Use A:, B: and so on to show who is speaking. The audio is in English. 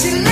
A: She